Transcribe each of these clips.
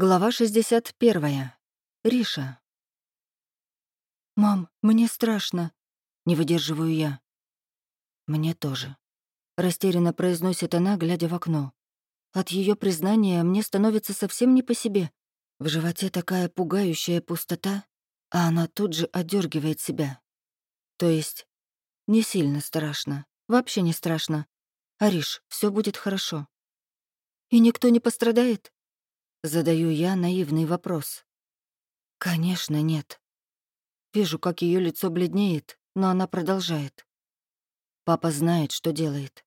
Глава 61. Риша. «Мам, мне страшно», — не выдерживаю я. «Мне тоже», — растерянно произносит она, глядя в окно. От ее признания мне становится совсем не по себе. В животе такая пугающая пустота, а она тут же одергивает себя. То есть не сильно страшно, вообще не страшно. Ариш, все будет хорошо. И никто не пострадает? Задаю я наивный вопрос. Конечно, нет. Вижу, как ее лицо бледнеет, но она продолжает. Папа знает, что делает.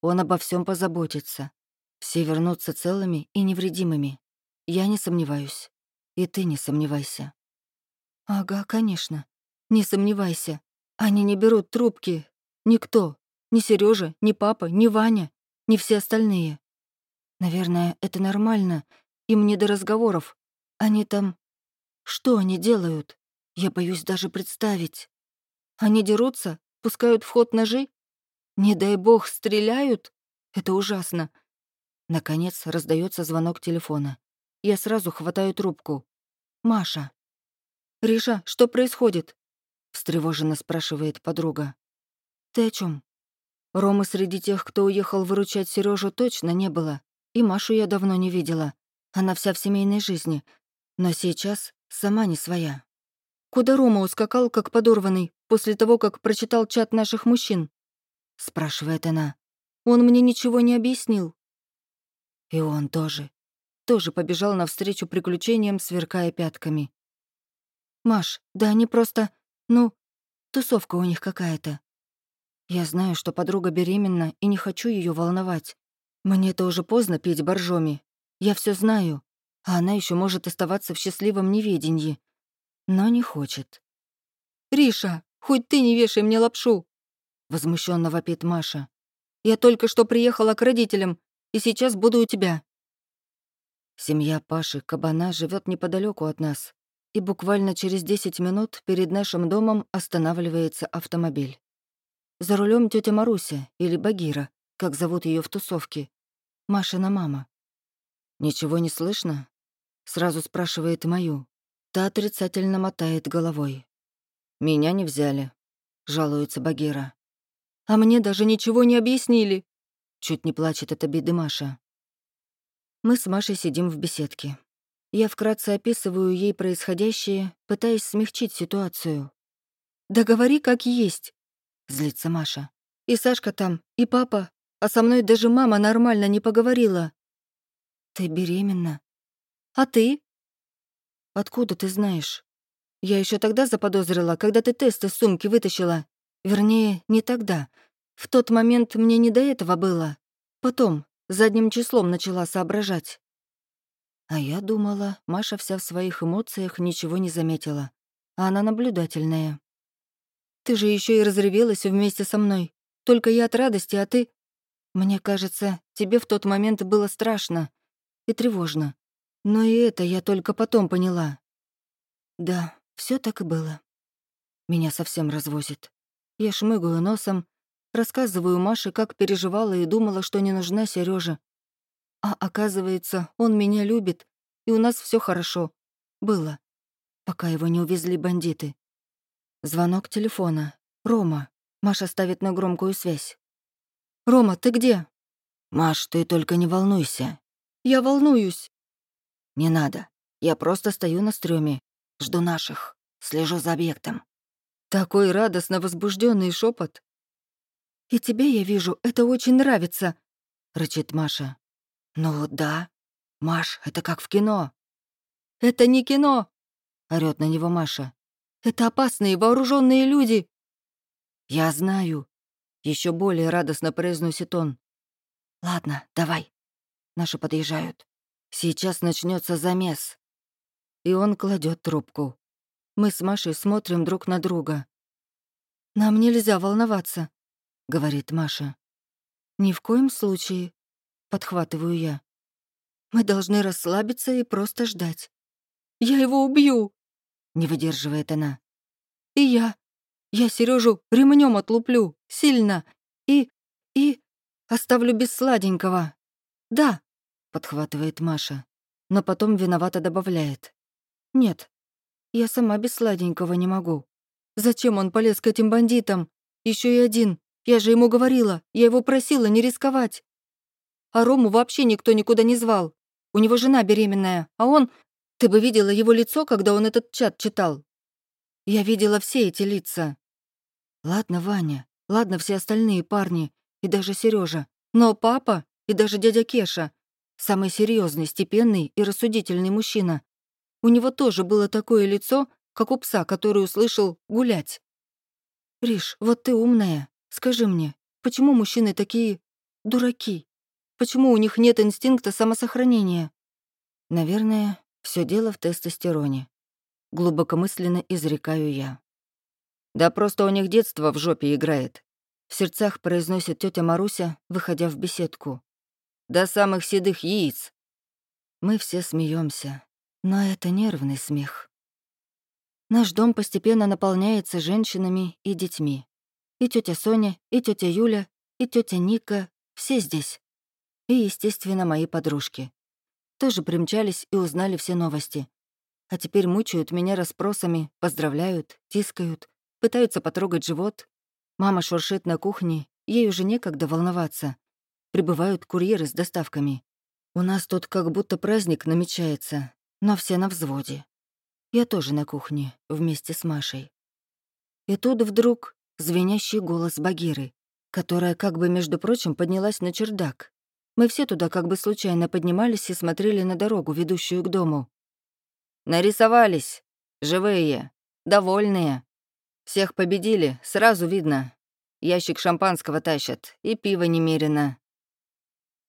Он обо всем позаботится. Все вернутся целыми и невредимыми. Я не сомневаюсь. И ты не сомневайся. Ага, конечно. Не сомневайся. Они не берут трубки. Никто. Ни Сережа, ни папа, ни Ваня, ни все остальные. Наверное, это нормально, им не до разговоров. Они там... Что они делают? Я боюсь даже представить. Они дерутся? Пускают в ход ножи? Не дай бог, стреляют? Это ужасно. Наконец раздается звонок телефона. Я сразу хватаю трубку. «Маша». «Риша, что происходит?» — встревоженно спрашивает подруга. «Ты о чем? Ромы среди тех, кто уехал выручать Сережу, точно не было. И Машу я давно не видела. Она вся в семейной жизни. Но сейчас сама не своя. Куда Рома ускакал, как подорванный, после того, как прочитал чат наших мужчин? Спрашивает она. Он мне ничего не объяснил. И он тоже. Тоже побежал навстречу приключениям, сверкая пятками. «Маш, да они просто... Ну, тусовка у них какая-то. Я знаю, что подруга беременна, и не хочу ее волновать. Мне-то уже поздно пить боржоми, я все знаю, а она еще может оставаться в счастливом неведении. Но не хочет. «Риша, хоть ты не вешай мне лапшу!» Возмущенно вопит Маша. «Я только что приехала к родителям, и сейчас буду у тебя». Семья Паши Кабана живет неподалеку от нас, и буквально через 10 минут перед нашим домом останавливается автомобиль. За рулем тетя Маруся или Багира, как зовут ее в тусовке, Машина мама. «Ничего не слышно?» Сразу спрашивает мою. Та отрицательно мотает головой. «Меня не взяли», — жалуется Багира. «А мне даже ничего не объяснили», — чуть не плачет от обиды Маша. Мы с Машей сидим в беседке. Я вкратце описываю ей происходящее, пытаясь смягчить ситуацию. «Да говори, как есть», — злится Маша. «И Сашка там, и папа, а со мной даже мама нормально не поговорила. «Ты беременна? А ты?» «Откуда ты знаешь?» «Я еще тогда заподозрила, когда ты тест из сумки вытащила. Вернее, не тогда. В тот момент мне не до этого было. Потом, задним числом начала соображать». А я думала, Маша вся в своих эмоциях ничего не заметила. А она наблюдательная. «Ты же еще и разревелась вместе со мной. Только я от радости, а ты...» «Мне кажется, тебе в тот момент было страшно и тревожно. Но и это я только потом поняла. Да, все так и было. Меня совсем развозит. Я шмыгаю носом, рассказываю Маше, как переживала и думала, что не нужна Сережа. А оказывается, он меня любит, и у нас все хорошо. Было. Пока его не увезли бандиты. Звонок телефона. Рома. Маша ставит на громкую связь. «Рома, ты где?» «Маш, ты только не волнуйся. Я волнуюсь». «Не надо. Я просто стою на стреме, жду наших, слежу за объектом». Такой радостно возбужденный шепот. «И тебе, я вижу, это очень нравится», — рычит Маша. «Ну да. Маш, это как в кино». «Это не кино», — орёт на него Маша. «Это опасные вооруженные люди». «Я знаю», — еще более радостно произносит он. «Ладно, давай, Наши подъезжают. Сейчас начнется замес. И он кладет трубку. Мы с Машей смотрим друг на друга. «Нам нельзя волноваться», — говорит Маша. «Ни в коем случае», — подхватываю я. «Мы должны расслабиться и просто ждать». «Я его убью!» — не выдерживает она. «И я. Я Сережу ремнем отлуплю. Сильно. И... и... оставлю без сладенького. Да, — подхватывает Маша. но потом виновато добавляет. «Нет, я сама без сладенького не могу. Зачем он полез к этим бандитам? Еще и один. Я же ему говорила, я его просила не рисковать. А Рому вообще никто никуда не звал. У него жена беременная, а он... Ты бы видела его лицо, когда он этот чат читал. Я видела все эти лица. Ладно, Ваня, ладно, все остальные парни, и даже Сережа, но папа и даже дядя Кеша, самый серьезный, степенный и рассудительный мужчина, у него тоже было такое лицо, как у пса, который услышал «гулять». «Риш, вот ты умная. Скажи мне, почему мужчины такие дураки? Почему у них нет инстинкта самосохранения?» Наверное, все дело в тестостероне. Глубокомысленно изрекаю я. Да просто у них детство в жопе играет. В сердцах произносит тетя Маруся, выходя в беседку. До самых седых яиц. Мы все смеемся, но это нервный смех. Наш дом постепенно наполняется женщинами и детьми. И тетя Соня, и тетя Юля, и тетя Ника — все здесь. И, естественно, мои подружки. Тоже примчались и узнали все новости. А теперь мучают меня расспросами, поздравляют, тискают, пытаются потрогать живот. Мама шуршит на кухне, ей уже некогда волноваться. Прибывают курьеры с доставками. У нас тут как будто праздник намечается, но все на взводе. Я тоже на кухне, вместе с Машей. И тут вдруг звенящий голос Багиры, которая как бы, между прочим, поднялась на чердак. Мы все туда как бы случайно поднимались и смотрели на дорогу, ведущую к дому. «Нарисовались! Живые! Довольные! Всех победили, сразу видно. Ящик шампанского тащат, и пиво немерено».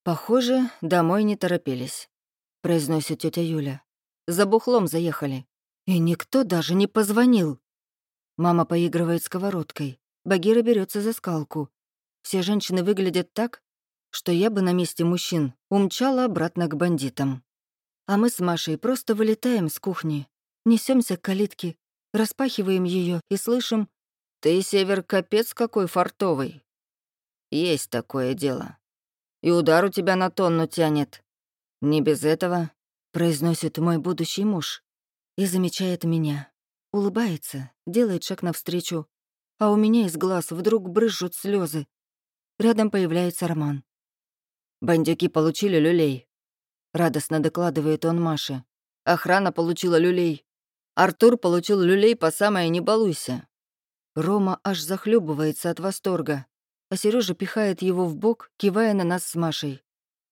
«Похоже, домой не торопились», — произносит тетя Юля. За бухлом заехали. И никто даже не позвонил. Мама поигрывает сковородкой. Багира берется за скалку. Все женщины выглядят так, что я бы на месте мужчин умчала обратно к бандитам. А мы с Машей просто вылетаем с кухни, несемся к калитке, распахиваем ее и слышим «Ты, Север, капец какой фартовый». Есть такое дело. И удар у тебя на тонну тянет. Не без этого произносит мой будущий муж и замечает меня. Улыбается, делает шаг навстречу, а у меня из глаз вдруг брызжут слезы. Рядом появляется Роман. «Бандюки получили люлей», — радостно докладывает он Маше. «Охрана получила люлей. Артур получил люлей по самое не балуйся». Рома аж захлебывается от восторга, а Сережа пихает его в бок, кивая на нас с Машей.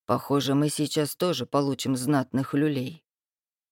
Похоже, мы сейчас тоже получим знатных люлей.